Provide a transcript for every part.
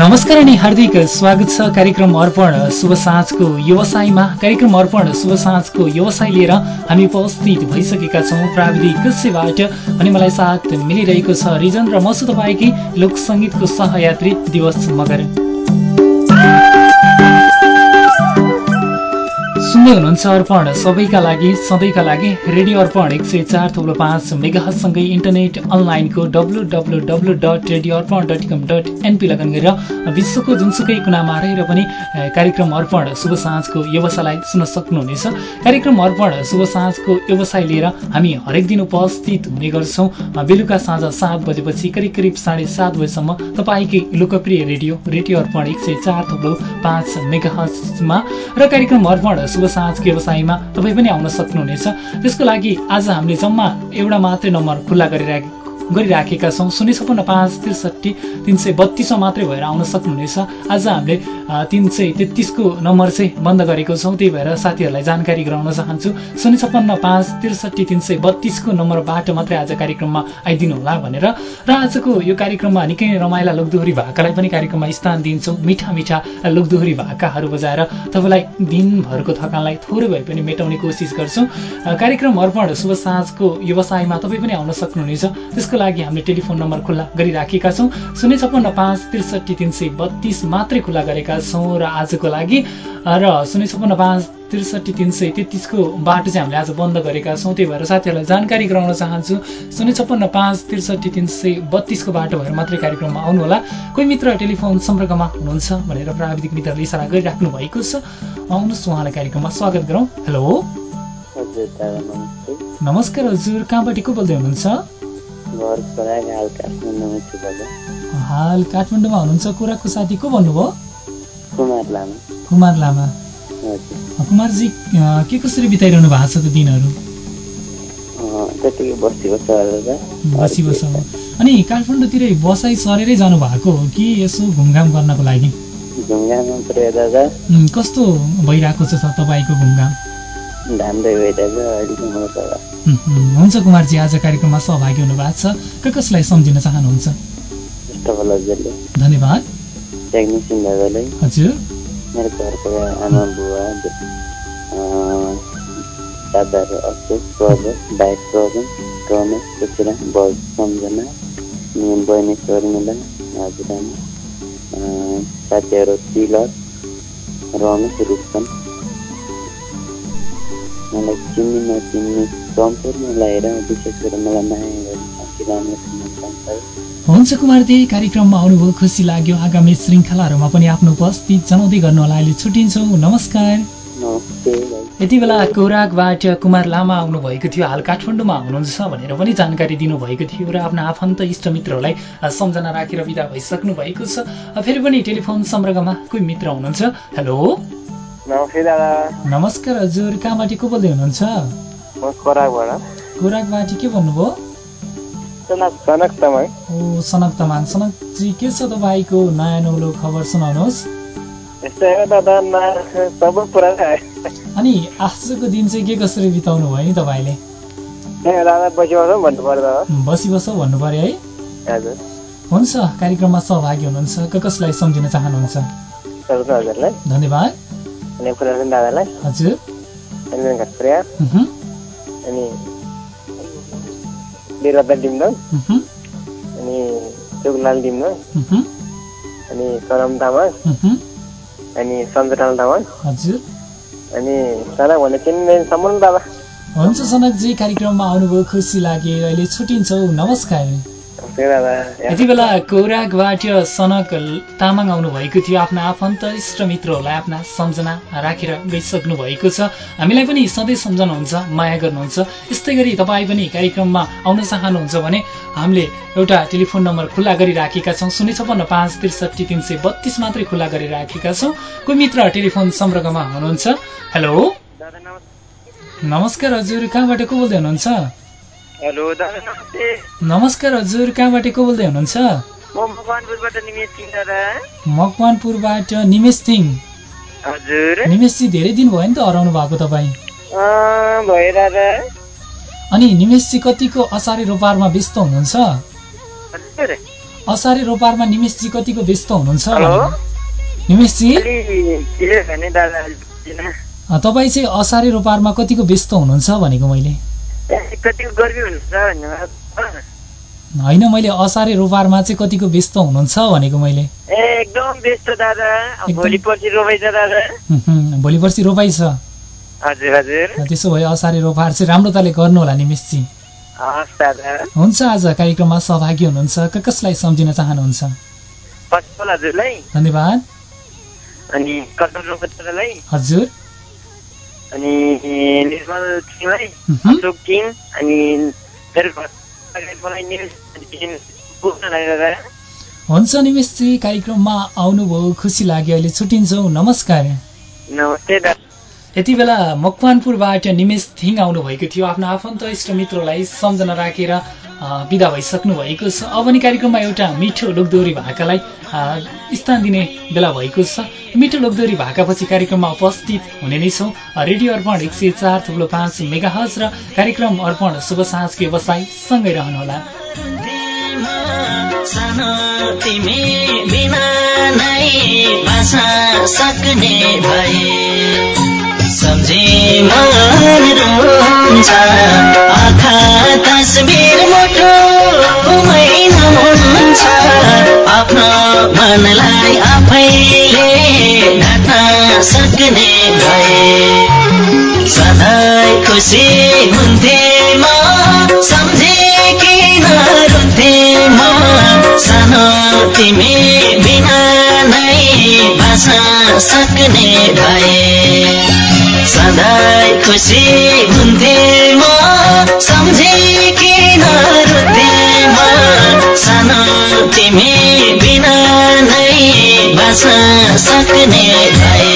नमस्कार अनि हार्दिक स्वागत छ कार्यक्रम अर्पण शुभ साँझको व्यवसायमा। कार्यक्रम अर्पण शुभ साँझको व्यवसाय लिएर हामी उपस्थित भइसकेका छौँ प्राविधिक कक्षबाट अनि मलाई साथ मिलिरहेको छ रिजन र मसु तपाईँकी लोकसङ्गीतको सहयात्री दिवस मगर। सुन्दै हुनुहुन्छ अर्पण। सबैका लागि सधैँका लागि रेडियो अर्पण एक सय चार थुप्रो पाँच मेगासँगै इन्टरनेट अनलाइनको W W W dot radio Arpan dot com dot NP लगन गरेर विश्वको जुनसुकै कुनामा रहेर पनि कार्यक्रम अर्पण शुभ साँझको व्यवसायलाई सुन्न सक्नुहुनेछ। कार्यक्रम अर्पण शुभ साँझको व्यवसाय लिएर हामी हरेक दिन उपस्थित हुने गर्छौँ। बेलुका साँझ सात बजेपछि करिब करिब साढे सात बजीसम्म तपाईँकै लोकप्रिय रेडियो रेडियो अर्पण एक सय चार थुप्रो पाँच मेगामा र कार्यक्रम अर्पण शुभ साँझ व्यवसायमा तपाईँ पनि आउन सक्नुहुनेछ। त्यसको लागि आज हामीले जम्मा एउटा मात्रै नम्बर खुल्ला गरिराखेको गरिराखेका छौँ। शून्य छपन्न पाँच त्रिसठी तिन सय बत्तिसमा मात्रै भएर आउन सक्नुहुनेछ। आज हामीले तिन सय तेत्तिसको नम्बर चाहिँ बन्द गरेको छौँ। त्यही भएर साथीहरूलाई जानकारी गराउन चाहन्छु। शून्य छपन्न पाँच त्रिसठी तिन सय बत्तिसको नम्बरबाट मात्रै आज कार्यक्रममा आइदिनु होला भनेर। र आजको यो कार्यक्रममा निकै रमाइला लोकदोहोरी भाकालाई पनि कार्यक्रममा स्थान दिन्छौँ। मिठा मिठा लोकदोहोरी भाकाहरू बजाएर तपाईँलाई दिनभरको थकानलाई थोरै भए पनि मेटाउने कोसिस गर्छौँ। कार्यक्रम अर्पण शुभ साँझको व्यवसायमा तपाईँ पनि आउन सक्नुहुनेछ। त्यसको लागि हामीले टेलिफोन नम्बर खुल्ला गरिराखेका छौँ। शून्य छप्पन्न पाँच त्रिसठी तिन सय बत्तिस मात्रै खुल्ला गरेका छौँ र आजको लागि र शून्य छप्पन्न पाँच त्रिसठी तिन सय तेत्तिसको बाटो चाहिँ हामीले आज बन्द गरेका छौँ। त्यही भएर साथीहरूलाई जानकारी गराउन चाहन्छु शून्य छप्पन्न पाँच त्रिसठी तिन सय बत्तिसको बाटो भएर मात्रै कार्यक्रममा आउनुहोला। कोही मित्र टेलिफोन सम्पर्कमा हुनुहुन्छ भनेर प्राविधिक मित्रले इसारा गरिराख्नु भएको छ आउनुहोस् उहाँलाई कार्यक्रममा स्वागत गरौँ। हेलो। नमस्कार हजुर कहाँबाट को बोल्दै हुनुहुन्छ? हाल काठमाडौँमा हुनुहुन्छ कुराको साथी को भन्नुभयो? कुमार लामा। कुमार लामा। कुमारजी के कसरी बिताइरहनु भएको छ त दिनहरू? बसी बस अनि काठमाडौँतिर बसाइ सरेरै जानु भएको हो कि यसो घुमघाम गर्नको लागि? कस्तो भइरहेको छ तपाईँको घुमघाम? हुन्छ कुमारजी आज कार्यक्रममा सहभागी हुनुभएको छ। क कसलाई सम्झिन चाहनुहुन्छ? धन्यवाद। हजुर। मेरो घरको आमा बुवा दादाहरू अशोक प्रजन भाइ प्रजन रमेश सुशिला बल सम्झना बहिनी शर्मिला हजुरआमा साथीहरू तिलक रमेश रुप्सन मलाई चिन्ने नचिन्ने सम्पूर्णलाई हेर विशेष गरेर मलाई माया गर्ने हुन्छ कुमार त्यही कार्यक्रममा आउनुभयो खुसी लाग्यो। आगामी श्रृङ्खलाहरूमा पनि आफ्नो उपस्थित जनाउँदै गर्नु होला अहिले छुट्टिन्छौँ। नमस्कार। यति बेला कोराकबाट कुमार लामा आउनुभएको थियो। हाल काठमाडौँमा हुनुहुन्छ भनेर पनि जानकारी दिनुभएको थियो र आफ्ना आफन्त इष्टमित्रहरूलाई सम्झना राखेर विदा भइसक्नु भएको छ। फेरि पनि टेलिफोन सम्पर्कमा कोही मित्र हुनुहुन्छ? हेलो? नमस्कार हजुर कहाँबाट को बोल्दै हुनुहुन्छ? खोराकबाट के भन्नुभयो? ओ सनक तमाङ। सनकजी के छ तपाईँको नयाँ नौलो खबर सुनाउनुहोस्। अनि आजको दिन चाहिँ के कसरी बिताउनु भयो नि तपाईँले? बसी बसौ भन्नु पर्यो है? हुन्छ कार्यक्रममा सहभागी हुनुहुन्छ। कसलाई सम्झिन चाहनुहुन्छ? धन्यवाद। हजुर अनि बिरबा डिम्डङ अनि चुकलाल डिम्डङ अनि सरम तामाङ अनि सञ्जटाल तामाङ हजुर अनि सनक भन्ने चिन्ने सम्म बाबा हुन्छ सनकजी कार्यक्रममा आउनुभयो खुसी लाग्यो अहिले छुट्टिन्छौँ नमस्कार यति बेला कौराकबाट सनक तामाङ आउनुभएको थियो। आफ्ना आफन्त इष्टमित्रहरूलाई आफ्ना सम्झना राखेर गइसक्नु भएको छ। हामीलाई पनि सधैँ सम्झनुहुन्छ माया गर्नुहुन्छ। यस्तै गरी तपाईँ पनि कार्यक्रममा आउन चाहनुहुन्छ भने हामीले एउटा टेलिफोन नम्बर खुल्ला गरिराखेका छौँ। शून्य छपन्न पाँच त्रिसठी तिन सय बत्तिस मात्रै खुल्ला गरिराखेका छौँ। कोही मित्र टेलिफोन सम्पर्कमा हुनुहुन्छ? हेलो? नमस्कार हजुर कहाँबाट को बोल्दै हुनुहुन्छ? हेलो दादा नमस्ते। नमस्कार हजुर। कहाँबाट को बोल्दै हुनुहुन्छ? मकवानपुरबाट निमेश सिंह हजुर। निमेशजी धेरै दिन भयो नि त हराउनु भएको तपाईँ। भयो दादा। अनि निमेशजी कतिको असारे रोपारमा व्यस्त हुनुहुन्छ? असारे रोपारमा निमेशजी कतिको व्यस्त हुनुहुन्छ। निमेशजी तपाईँ चाहिँ असारे रोपारमा कतिको व्यस्त हुनुहुन्छ भनेको मैले। होइन मैले असारे रोपारमा चाहिँ कतिको व्यस्त हुनुहुन्छ भनेको मैले। एकदम व्यस्त दादा। भोलि पर्सि रोपाइछ दादा। उहुँ, भोलि पर्सि रोपाइ छ। हजुर हजुर। त्यसो भए असारे रोपाहरू चाहिँ राम्रोताले गर्नु होला हस् दादा। हुन्छ आज कार्यक्रममा सहभागी हुनुहुन्छ। कसलाई सम्झिन चाहनुहुन्छ? धन्यवाद। अनि हजुर। अनि निर्मल सिंहलाई उहुँ, अशोक अनि हुन्छ निमेशजी कार्यक्रममा आउनुभयो खुसी लाग्यो अहिले छुट्टिन्छौँ। नमस्कार। नमस्ते यति बेला मकवानपुरबाट निमेश थिङ आउनुभएको थियो। आफ्नो आफन्त इष्ट मित्रलाई सम्झना राखेर विदा भइसक्नु भएको छ। अब नि कार्यक्रममा एउटा मिठो लोकदोहोरी भाकालाई स्थान दिने बेला भएको छ। मिठो लोकदोहोरी भाकापछि कार्यक्रममा उपस्थित हुने नै छौँ। रेडियो अर्पण एक सय चार थुप्रो पाँच मेगाहज र कार्यक्रम अर्पण शुभ साँझको व्यवसाय सँगै रहनुहोला। सम्झे मन रुन्छ आँखा तस्बिर मुटुमै हुन्छ। आफ्नो मनलाई आफैले ढाक्न सक्ने भए। सधैँ खुसी हुन्थे म सम्झे किन रुन्थे म। सानो तिमी बिना नै बाँच्न सक्ने भए। सधैँ खुसी हुन्थे म। सम्झे किन रुन्थे म। सानो तिमी बिना नै बाँच्न सक्ने भए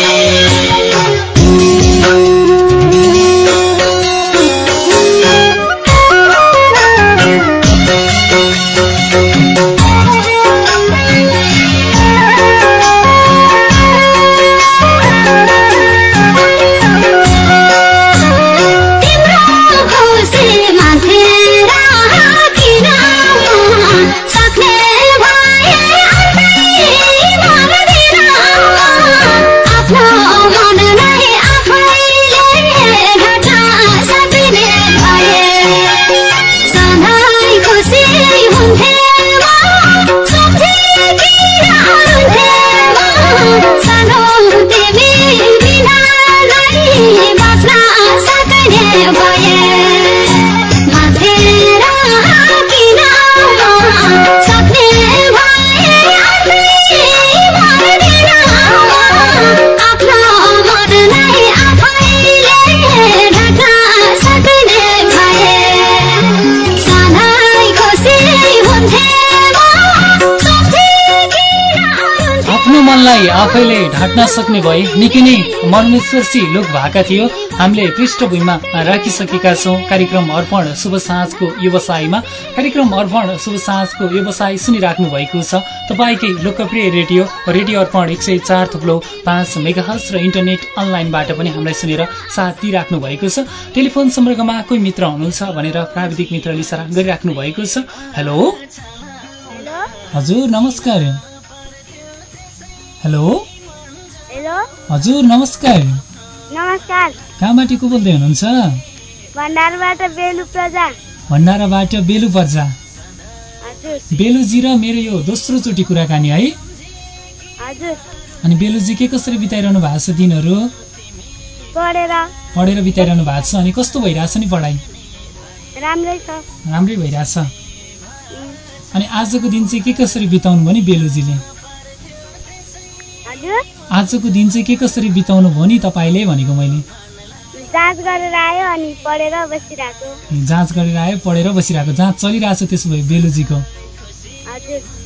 मनलाई आफैले ढाक्न सक्ने भए निकै नै मर्मेश्वरसी लोक भएका थियो। हामीले पृष्ठभूमिमा राखिसकेका छौँ। कार्यक्रम अर्पण शुभ साँझको व्यवसायमा। कार्यक्रम अर्पण शुभ साँझको व्यवसाय सुनिराख्नु भएको छ। तपाईँकै लोकप्रिय रेडियो रेडियो अर्पण एक सय चार थुप्लो पाँच मेगाहस र इन्टरनेट अनलाइनबाट पनि हामीलाई सुनेर साथ दिइराख्नु भएको छ। टेलिफोन सम्पर्कमा कोही मित्र हुनुहुन्छ भनेर प्राविधिक मित्रले इसारा गरिराख्नु भएको छ। हेलो? हजुर नमस्कार। हेलो? हेलो? हजुर नमस्कार। नमस्कार। कहाँबाट को बोल्दै हुनुहुन्छ? भण्डारबाट बेलु प्रजा। भण्डाराबाट बेलु पर्जा। बेलुजी र मेरो यो दोस्रो चोटि कुराकानी है। हजुर। अनि बेलुजी के कसरी बिताइरहनु भएको छ दिनहरू? पढेर। पढेर बिताइरहनु भएको छ। अनि कस्तो भइरहेछ नि पढाइ? राम्रै छ। राम्रै भइरहेछ। अनि आजको दिन चाहिँ के कसरी बिताउनु भयो नि बेलुजीले? आजको दिन चाहिँ के कसरी बिताउनु भयो नि तपाईँले भनेको मैले? जाँच गरेर आयो अनि पढेर बसिरहेको। जाँच गरेर आयो पढेर बसिरहेको। जाँच चलिरहेछ त्यसो भए बेलुजीको।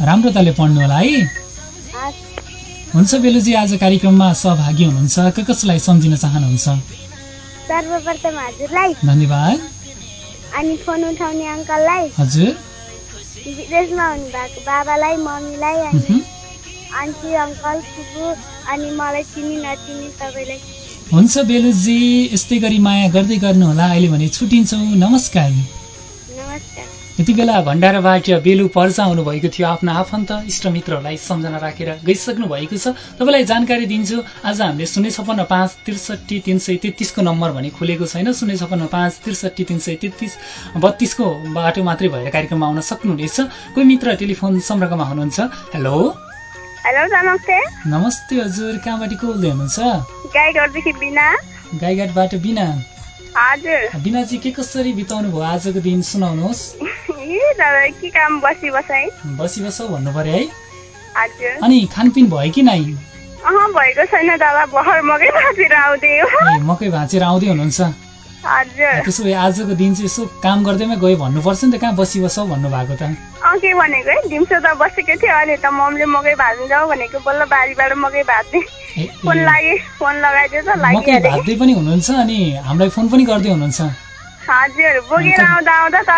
राम्रो तले पढ्नु होला है? हुन्छ बेलुजी आज कार्यक्रममा सहभागी हुनुहुन्छ। क कसलाई सम्झिन चाहनुहुन्छ? सर्वप्रथम हजुरलाई। धन्यवाद। अनि फोन उठाउने अङ्कललाई। हजुर। विदेशमा हुनुभएको बाबालाई मम्मीलाई अनि। आन्टी अङ्कल फुपू अनि मलाई चिनी नचिनी सबैलाई हुन्छ बेलुजी यस्तै गरी माया गर्दै गर्नुहोला। अहिले भने छुट्टिन्छौँ नमस्कार। यति बेला भण्डाराबाट बेलु पर्सा आउनुभएको थियो आफ्ना आफन्त इष्टमित्रहरूलाई सम्झना राखेर गइसक्नु भएको छ। तपाईँलाई जानकारी दिन्छु आज हामीले शून्य छपन्न पाँच त्रिसठी तिन सय तेत्तिसको नम्बर भने खुलेको छैन। शून्य छपन्न पाँच त्रिसठी तिन सय तेत्तिस बत्तिसको बाटो मात्रै भएर कार्यक्रममा आउन सक्नुहुनेछ। कोही मित्र टेलिफोन सम्पर्कमा हुनुहुन्छ? हेलो? हेलो नमस्ते। नमस्ते हजुर कहाँबाट को बोल्दै हुनुहुन्छ गाईघरदेखि बिना। गाईघाटबाट बिना। हजुर। बिनाजी के कसरी बिताउनु भयो? आजको दिन सुनाउनुहोस्। के काम बसी बसाइ। बसी बस भन्नु पर्यो है। हजुर। अनि खानपिन भयो कि नै अह भएको छैन दादा भर मकै भाँचेर आउँदै मकै भाँचेर आउँदै हुनुहुन्छ। त्यसो भए आजको दिन चाहिँ यसो काम गर्दैमै गयो भन्नुपर्छ नि त कहाँ बसी बस भन्नु भएको त। अँ के भनेको है दिउँसो त बसेको थियो अहिले त मम्मीले मकै भाज्नु जाऊ भनेको बल्ल बारीबाट मकै भाज्ने फोन लागे फोन लगाइदियो त मकै लागिहाल्यो भाज्दै पनि हुनुहुन्छ अनि हामीलाई फोन पनि गर्दै हुनुहुन्छ? हजुर बोकेर आउँदा आउँदा त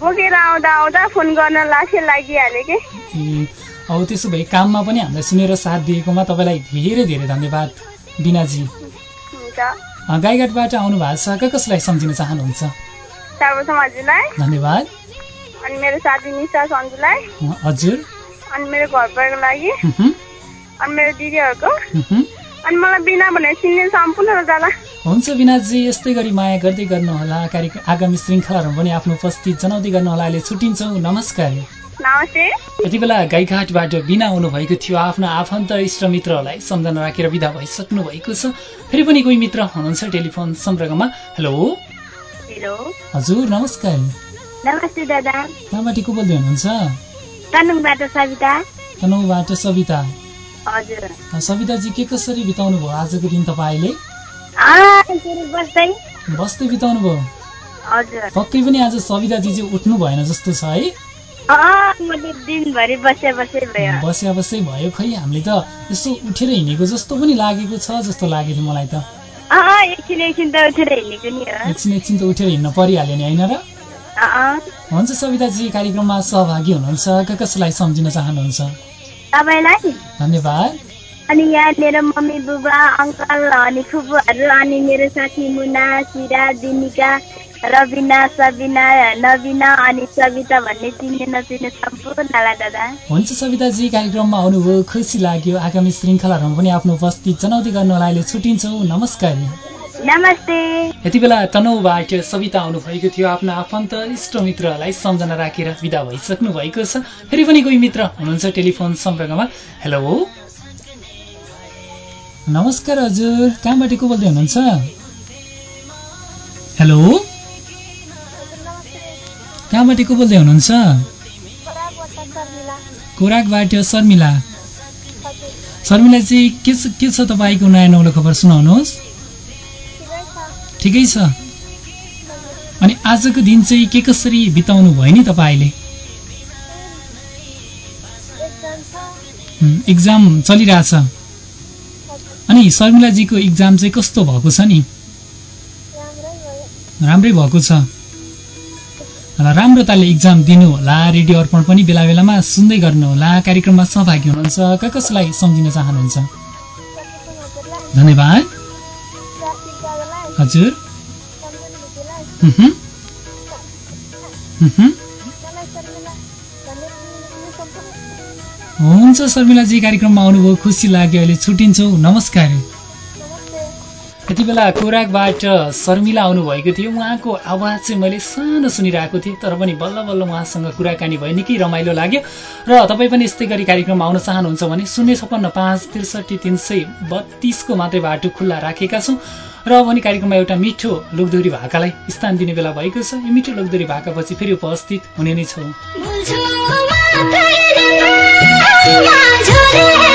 बोकेर आउँदा आउँदा फोन गर्न लासे लागिहाल्यो कि। अब त्यसो भए काममा पनि हामीलाई सुनेर साथ दिएकोमा तपाईँलाई धेरै धेरै धन्यवाद बिनाजी। गाईघाटबाट आउनु भएको छ कसलाई सम्झिन चाहनुहुन्छ? धन्यवाद। अनि मेरो साथी निशा सन्जुलाई। हजुर। अनि मेरो घर परिवारको लागि अनि मेरो दिदीहरूको। अनि मलाई बिना भनेर चिन्ने सम्पूर्ण जाला हुन्छ विनाजी यस्तै गरी माया गर्दै गर्नुहोला। कार्यक्रम आगामी श्रृङ्खलाहरूमा पनि आफ्नो उपस्थित जनाउँदै गर्नुहोला। अहिले छुट्टिन्छौँ। नमस्कार। नमस्ते। यति बेला गाईघाटबाट बिना आउनुभएको थियो आफ्नो आफन्त इष्टमित्रहरूलाई सम्झना राखेर विदा भइसक्नु भएको छ। फेरि पनि कोही मित्र हुनुहुन्छ टेलिफोन सम्पर्कमा? हेलो? हेलो। हजुर नमस्कार। नमस्ते दादा। कहाँबाट को बोल्दै हुनुहुन्छ? कानुङबाट सविता। तनहुबाट सविता। हजुर। सविताजी के कसरी बिताउनु भयो आजको दिन तपाईँले? बस्दै। बस्दै बिताउनु भयो? हजुर। पक्कै पनि आज सविताजी चाहिँ उठ्नु भएन जस्तो छ है? बस्या बसै भयो। खै हामीले त यसो उठेर हिँडेको जस्तो पनि लागेको छ जस्तो लाग्यो थियो मलाई त। एकछिन एकछिन त उठेर हिँडेको नि एकछिन एकछिन त उठेर हिँड्न परिहाल्यो नि होइन र? हुन्छ सविताजी कार्यक्रममा सहभागी हुनुहुन्छ। कसलाई सम्झिन चाहनुहुन्छ? धन्यवाद। अनि यहाँ मेरो मम्मी बुबा अङ्कल अनि फुपूहरू अनि मेरो साथी मुना सिरा दिनिका रबिना सबिना नबिना अनि सविता भन्ने चिन्ने नचिन्ने सम्पूर्णलाई दादा। हुन्छ सविताजी कार्यक्रममा आउनुभयो। खुसी लाग्यो। आगामी श्रृङ्खलाहरूमा पनि आफ्नो उपस्थित जनाउँदै गर्नुहोला अहिले छुट्टिन्छौँ नमस्कार। नमस्ते। यति बेला तनहुबाट सविता आउनुभएको थियो। आफ्नो आफन्त इष्टमित्रलाई सम्झना राखेर विदा भइसक्नु भएको छ। फेरि पनि कोही मित्र हुनुहुन्छ टेलिफोन सम्पर्कमा? हेलो नमस्कार हजुर। कहाँबाट को बोल्दै हुनुहुन्छ? हेलो कहाँबाट को बोल्दै हुनुहुन्छ? खोराकबाट शर्मिला। शर्मिला चाहिँ के छ तपाईँको नयाँ नौलो खबर सुनाउनुहोस्। ठिकै छ। अनि आजको दिन चाहिँ के कसरी बिताउनु भयो नि तपाईँले? इक्जाम चलिरहेछ। अनि शर्मिलाजीको इक्जाम चाहिँ कस्तो भएको छ नि? राम्रै भएको छ। र राम्रोताले इक्जाम दिनु होला रेडियो अर्पण पनि बेला बेलामा सुन्दै गर्नुहोला कार्यक्रममा सहभागी हुनुहुन्छ। कसलाई सम्झिन चाहनुहुन्छ? धन्यवाद। हजुर। हुन्छ शर्मिलाजी कार्यक्रममा आउनुभयो खुसी लाग्यो अहिले छुट्टिन्छौँ नमस्कार। यति बेला कोराकबाट शर्मिला आउनुभएको थियो। उहाँको आवाज चाहिँ मैले सानो सुनिरहेको थिएँ तर पनि बल्ल बल्ल उहाँसँग कुराकानी भयो। निकै रमाइलो लाग्यो। र तपाईँ पनि यस्तै गरी कार्यक्रममा आउन चाहनुहुन्छ भने शून्य छप्पन्न पाँच त्रिसठी तिन सय बत्तिसको मात्रै बाटो खुल्ला राखेका छौँ। र अब कार्यक्रममा एउटा मिठो लोकदोरी भाकालाई स्थान दिने बेला भएको छ। यो मिठो लोकदोरी भाकापछि फेरि उपस्थित हुने नै छौँ। हिमाल झुक्ला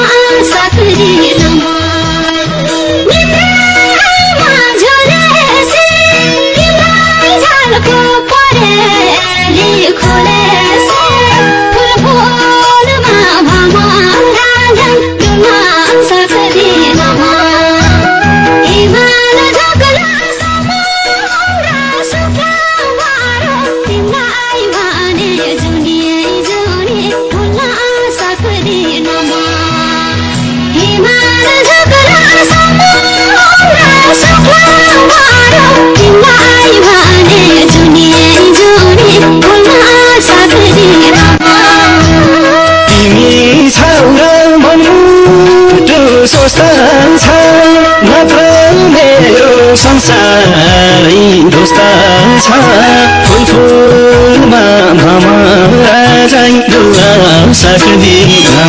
संसारै ध्वस्त छ। फुल फुलमा भमरा झै डुल्न सक्दिनँ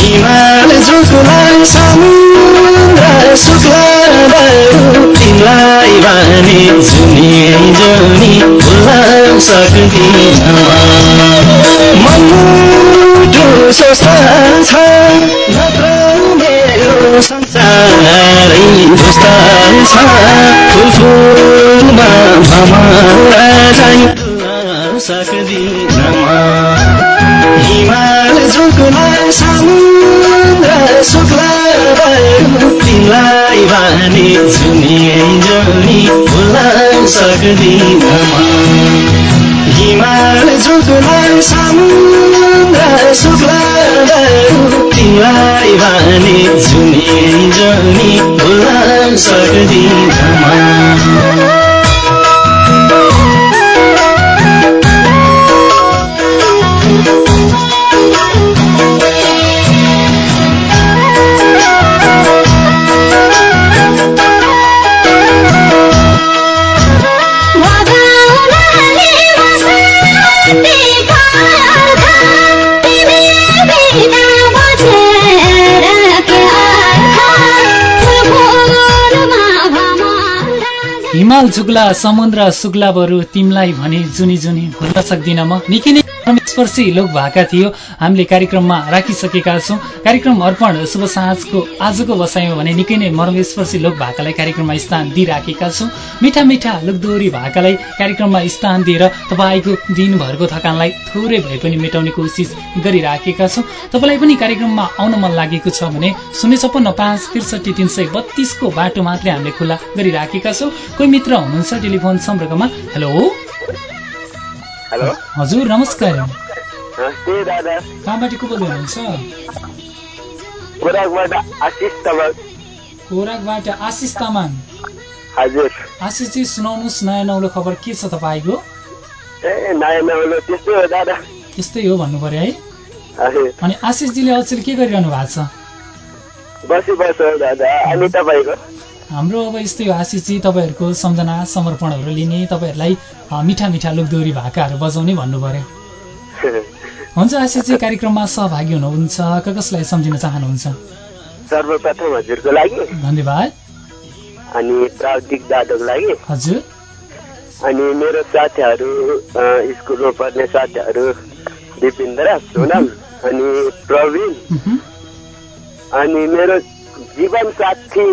हिमाल जुकुलाई समुद्र शुक्ला तिमीलाई भने जुनी जुनी भुल्न सक्दिनँ मनुटो स्वस्थ ध्वस्त छ फुल फुलमा भमरा झै डुल्न सक्दिनँ हिमाल झुक्ला समुद्र सक्दिनँ हिमाल झुक्ला समुद्र शुक्ला तिमीलाई भने जुनी जुनी भुल्न सक्दिनँ हिमाल झुक्ला समुद्र शुक्ला बरु तिमीलाई भने जुनी जुनी भुल्न सक्दिनँ म। निकै नै स्पर्शी लोक भएका थियो। हामीले कार्यक्रममा राखिसकेका छौँ। कार्यक्रम अर्पण शुभ साँझको आजको बसाइमा भने निकै नै मर्मस्पर्शी लोक भाकालाई कार्यक्रममा स्थान दिइराखेका छौँ। मिठा मिठा लोकदोहोरी भाकालाई कार्यक्रममा स्थान दिएर तपाईँको दिनभरको थकानलाई थोरै भए पनि मेटाउने कोसिस गरिराखेका छौँ। तपाईँलाई पनि कार्यक्रममा आउन मन लागेको छ भने शून्य छप्पन्न पाँच त्रिसठी तिन सय बत्तिसको बाटो मात्रै हामीले खुला गरिराखेका छौँ। कोही मित्र हुनुहुन्छ टेलिफोन सम्पर्कमा? हेलो? हेलो? हजुर नमस्कार। कहाँबाट को बोल्दै हुनुहुन्छ? खोराकबाट आशिष तामाङ। हजुर। आशिषजी सुनाउनुहोस् नयाँ नौलो खबर के छ तपाईँको? ए नयाँ नौलो त्यस्तै हो दादा। त्यस्तै हो भन्नु पर्यो है। अनि आशिषजीले अचेल के गरिरहनु भएको छ? बसी बस हो दादा। अनि तपाईँको? हाम्रो अब यस्तै हो आशिषजी तपाईँहरूको सम्झना समर्पणहरू लिने तपाईँहरूलाई मिठा मिठा लोकदोरी भाकाहरू बजाउने भन्नु पर्यो हुन्छ आशिषजी कार्यक्रममा सहभागी हुनुहुन्छ कसलाई सम्झिन चाहनुहुन्छ? सर्वप्रथम हजुरको लागि। धन्यवाद। अनि प्राविधिक दादाको लागि। हजुर। अनि मेरो साथीहरू स्कुलमा पढ्ने साथीहरू दिपेन्द्र सोनम अनि प्रवीण। अनि मेरो जीवन साथी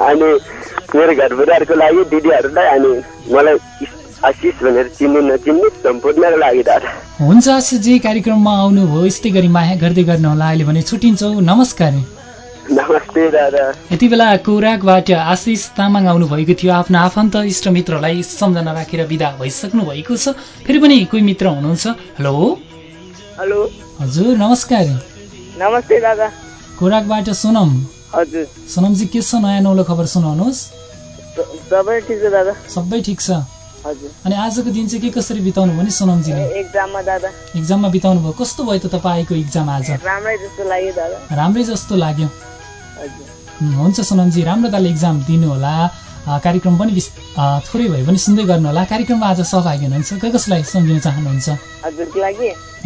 अनि मेरो घर परिवारको लागि दिदीहरूलाई अनि मलाई आशिष भनेर चिन्ने नचिन्ने सम्पूर्णको लागि दादा हुन्छ आशिषजी कार्यक्रममा आउनुभयो यस्तै गरी माया गर्दै गर्नुहोला अहिले भने छुट्टिन्छौँ नमस्कार यति बेला कोराकबाट आशिष तामाङ आउनुभएको थियो। आफ्नो आफन्त इष्टमित्रलाई सम्झना राखेर विदा भइसक्नु भएको छ। फेरि पनि कोही मित्र हुनुहुन्छ? हेलो? हेलो। हजुर नमस्कार। नमस्ते दादा। कोराकबाट सोनम। हजुर। सोनमजी के छ नयाँ नौलो खबर सुनाउनुहोस्? सबै ठिक छ दादा। सबै ठिक छ। हजुर। अनि आजको दिन चाहिँ के कसरी बिताउनु भयो नि सोनमजीले? एक्जाममा दादा। इक्जाममा बिताउनु भयो कस्तो भयो त तपाईँको इक्जाम आज? राम्रै जस्तो लाग्यो दादा। राम्रै जस्तो लाग्यो। हुन्छ सोनमजी राम्रो तालले इक्जाम दिनुहोला। कार्यक्रम पनि थोरै भए पनि सुन्दै गर्नुहोला। कार्यक्रममा आज सहभागी हुनुहुन्छ। क कसलाई सम्झिन चाहनुहुन्छ?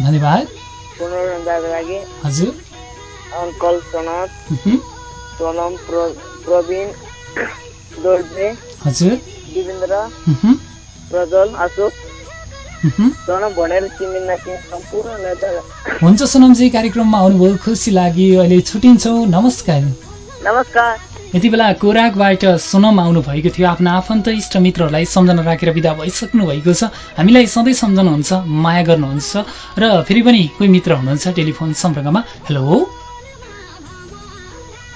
धन्यवाद। हजुर। अङ्कल सनत। सोनम प्र प्रवीण हजुर। दिवेन्द्र। प्रज्वल अशोक। हुन्छ सोनमजी कार्यक्रममा आउनुभयो खुसी लाग्यो अहिले छुट्टिन्छौँ नमस्कार। नमस्कार। यति बेला कोराकबाट सोनम आउनुभएको थियो। आफ्ना आफन्त इष्ट मित्रहरूलाई सम्झना राखेर विदा भइसक्नु भएको छ। हामीलाई सधैँ सम्झनुहुन्छ माया गर्नुहुन्छ र फेरि पनि कोही मित्र हुनुहुन्छ टेलिफोन सम्पर्कमा। हेलो।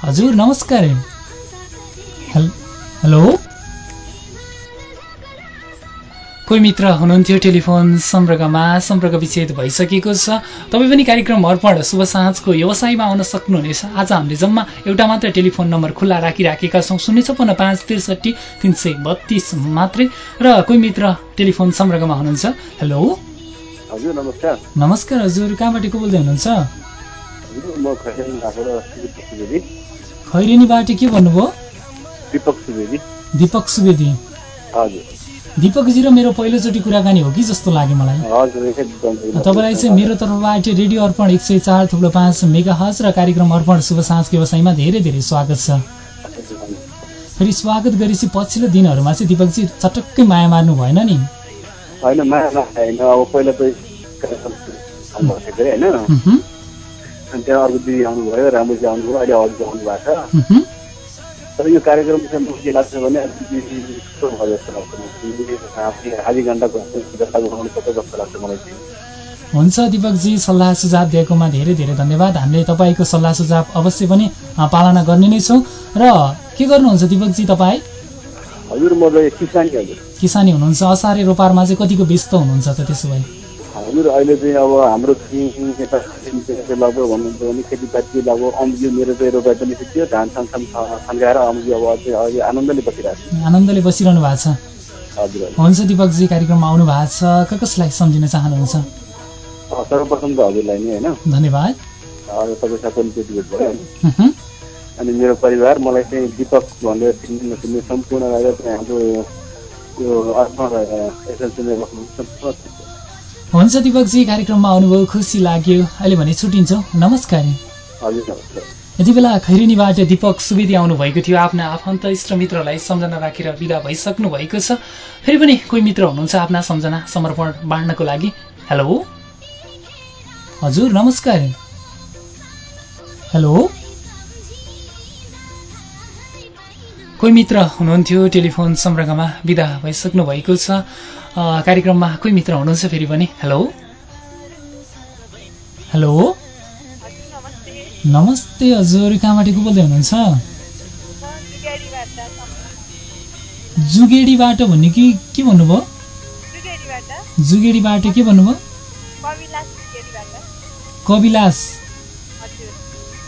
हजुर नमस्कार। हेल- कोही मित्र हुनुहुन्थ्यो टेलिफोन सम्पर्कमा सम्पर्क विच्छेद भइसकेको छ। तपाईँ पनि कार्यक्रम अर्पण शुभ साँझको व्यवसायमा आउन सक्नुहुनेछ। आज हामीले जम्मा एउटा मात्र टेलिफोन नम्बर खुल्ला राखिराखेका छौँ। शून्य छपन्न पाँच त्रिसठी तिन सय बत्तिस मात्रै। र कोही मित्र टेलिफोन सम्पर्कमा हुनुहुन्छ? हेलो? हजुर नमस्कार। नमस्कार हजुर कहाँबाट को बोल्दै हुनुहुन्छ? खैरेनीबाट के भन्नुभयो? दिपक सुवेदी। दिपक सुवेदी। हजुर। दिपकजी र मेरो पहिलोचोटि कुराकानी हो कि जस्तो लाग्यो मलाई। तपाईँलाई चाहिँ मेरो तर्फबाट रेडियो अर्पण एक सय चार थुप्रो पाँच मेगा हज र कार्यक्रम अर्पण शुभ साँझ व्यवसायमा धेरै धेरै स्वागत छ। फेरि स्वागत गरेपछि पछिल्लो दिनहरूमा चाहिँ दिपकजी चटक्कै माया मार्नु भएन नि। होइन तर यो कार्यक्रम चाहिँ लाग्छ भने जस्तो लाग्छ। आधी घन्टाको पर्छ जस्तो लाग्छ मलाई चाहिँ। हुन्छ दिपकजी सल्लाह सुझाव दिएकोमा धेरै धेरै धन्यवाद। हामीले तपाईँको सल्लाह सुझाव अवश्य पनि पालना गर्ने नै छौँ। र के गर्नुहुन्छ दिपकजी तपाईँ? हजुर म किसानी हजुर किसानी हुनुहुन्छ। असारे रोपारमा चाहिँ कतिको व्यस्त हुनुहुन्छ त त्यसो भए? हजुर अहिले चाहिँ अब हाम्रो यता भन्नुहुन्छ भने खेतीपाती लगभग अम्बियो मेरो चाहिँ रोपाइ पनि सिक्यो धान सान सान थन्काएर अम्बियो अब अझै अहिले आनन्दले बसिरहेको छु। आनन्दले बसिरहनु भएको छ। हजुर हुन्छ दिपकजी कार्यक्रममा आउनु भएको छ। क कसलाई सम्झिन चाहनुहुन्छ? सर्वप्रथम त हजुरलाई नै होइन। धन्यवाद। हजुर तपाईँ साथ पनि भेट भयो अनि मेरो परिवार मलाई चाहिँ दिपक भनेर चिन्ने नचिन्ने सम्पूर्णलाई चाहिँ हाम्रो यो अर्पण एसएलसीमा बस्नुहुन्छ। हुन्छ दिपकजी कार्यक्रममा आउनुभयो खुसी लाग्यो। अहिले भने छुट्टिन्छौँ नमस्कार। यति बेला खैरेनीबाट दिपक सुवेदी आउनुभएको थियो। आफ्ना आफन्त इष्टमित्रलाई सम्झना राखेर विदा भइसक्नु भएको छ। फेरि पनि कोही मित्र हुनुहुन्छ आफ्ना सम्झना समर्पण बाँड्नको लागि। हेलो? हजुर नमस्कार। हेलो? कोही मित्र हुनुहुन्थ्यो टेलिफोन सम्पर्कमा विदा भइसक्नु भएको छ। कार्यक्रममा कोही मित्र हुनुहुन्छ फेरि पनि? हेलो हेलो नमस्ते हजुर कहाँबाट को बोल्दै हुनुहुन्छ? जुगेडीबाट भन्ने कि के भन्नुभयो? जुगेडीबाट के भन्नुभयो? कविलास।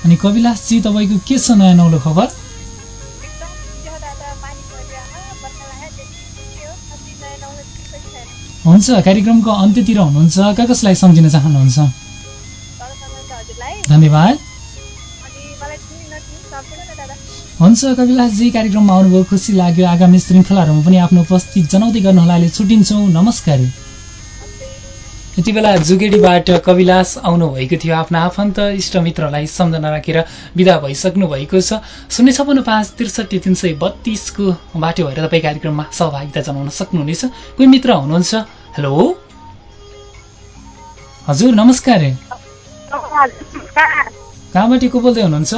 अनि कविलासजी तपाईँको के छ नयाँ नौलो खबर? हुन्छ कार्यक्रमको अन्त्यतिर हुनुहुन्छ। कहाँ कसलाई सम्झिन चाहनुहुन्छ? धन्यवाद। हुन्छ कविलासजी कार्यक्रममा आउनुभयो खुसी लाग्यो। आगामी श्रृङ्खलाहरूमा पनि आफ्नो उपस्थित जनाउँदै गर्नुहोला अहिले छुट्टिन्छौँ। नमस्कार। यति बेला जुगेडीबाट कविलास आउनुभएको थियो। आफ्ना आफन्त इष्टमित्रलाई सम्झना राखेर विदा भइसक्नु भएको छ। शून्य छपन्न पाँच त्रिसठी तिन सय बत्तिसको बाटो भएर तपाईँ कार्यक्रममा सहभागिता जनाउन सक्नुहुनेछ। कोही मित्र हुनुहुन्छ? हेलो हजुर नमस्कार। कहाँबाट को बोल्दै हुनुहुन्छ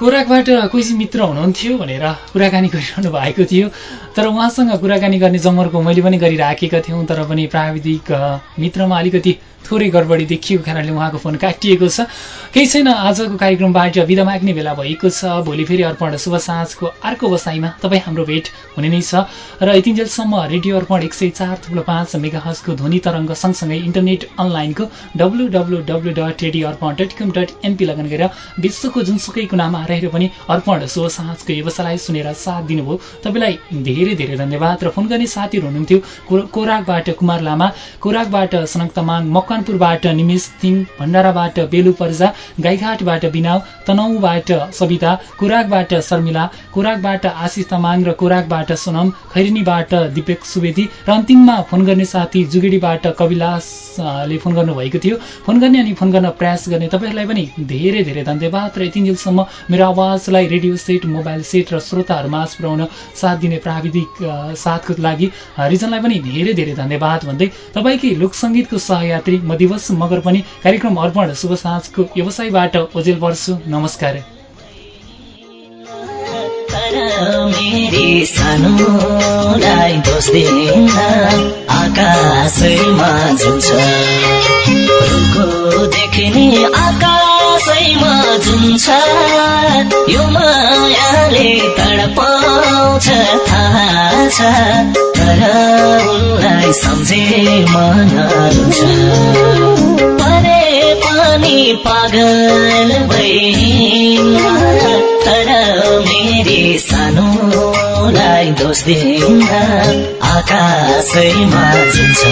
कोराकबाट कोही मित्र हुनुहुन्थ्यो भनेर कुराकानी गरिरहनु भएको थियो। तर उहाँसँग कुराकानी गर्ने जमर्को मैले पनि गरिराखेका थियौँ तर पनि प्राविधिक मित्रमा अलिकति थोरै गडबडी देखिएको कारणले उहाँको फोन काटिएको छ। केही छैन आजको कार्यक्रमबाट विदा माग्ने बेला भएको छ। भोलि फेरि अर्पण शुभ साँझको अर्को बसाइमा तपाईँ हाम्रो भेट हुने नै छ। र यतिन्जेलसम्म रेडियो अर्पण एक सय चार थुप्रो पाँच मेगा हजको ध्वनि तरङ्ग सँगसँगै इन्टरनेट अनलाइनको W W W dot radio Arpan dot com dot NP लगन गरेर विश्वको जुनसुकै कुनामा रहेर पनि अर्पण शुभ साँझको व्यवसायलाई सुनेर साथ दिनुभयो। तपाईँलाई धेरै धेरै धन्यवाद र फोन गर्ने साथीहरू हुनुहुन्थ्यो। कोराकबाट कुमार लामा कोराकबाट सनक तमाङ मकवानपुरबाट निमेश सिंह भण्डाराबाट बेलु पर्जा गाईघाटबाट बिनाव तनहुबाट सविता कोराकबाट शर्मिला कोराकबाट आशिष तमाङ र कोराकबाट सोनम खैरिनीबाट दिपेक सुवेदी र अन्तिममा फोन गर्ने साथी जुगेडीबाट कविलासले फोन गर्नुभएको थियो। फोन गर्ने अनि फोन गर्न प्रयास गर्ने तपाईँहरूलाई पनि धेरै धेरै धन्यवाद र यतिन्जेलसम्म मेरो आवाजलाई रेडियो सेट मोबाइल सेट र श्रोताहरूमा पुर्याउन साथ दिने प्राविधिक साथको लागि रिजनलाई पनि धेरै धेरै धन्यवाद भन्दै तपाईँकै लोकसङ्गीतको सहयात्री म दिवस मगर पनि कार्यक्रम अर्पण शुभ साँझको व्यवसायबाट ओजेल पर्छु नमस्कार। मेरी देखिने आकाशै आकाशैमा जुन छ यो मायाले तडपाउँछ थाहा छ। तर उनलाई सम्झे मन परे पनि पागल भइन् तर मेरी सानोलाई दोष दिन आकाशैमा जुन छ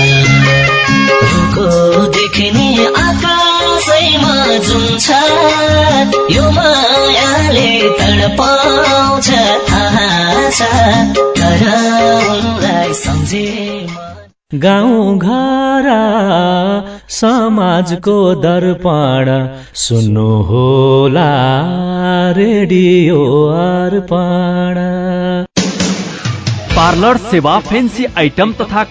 देख्ने आकाशैमा जुन छ यो मायाले तडपाउँछ थाहा छ तर सम्झे गाउँ घर समाजको दर्पण। सुन्नु होला रेडियो अर्पण। पार्लर सेवा फेन्सी आइटम तथा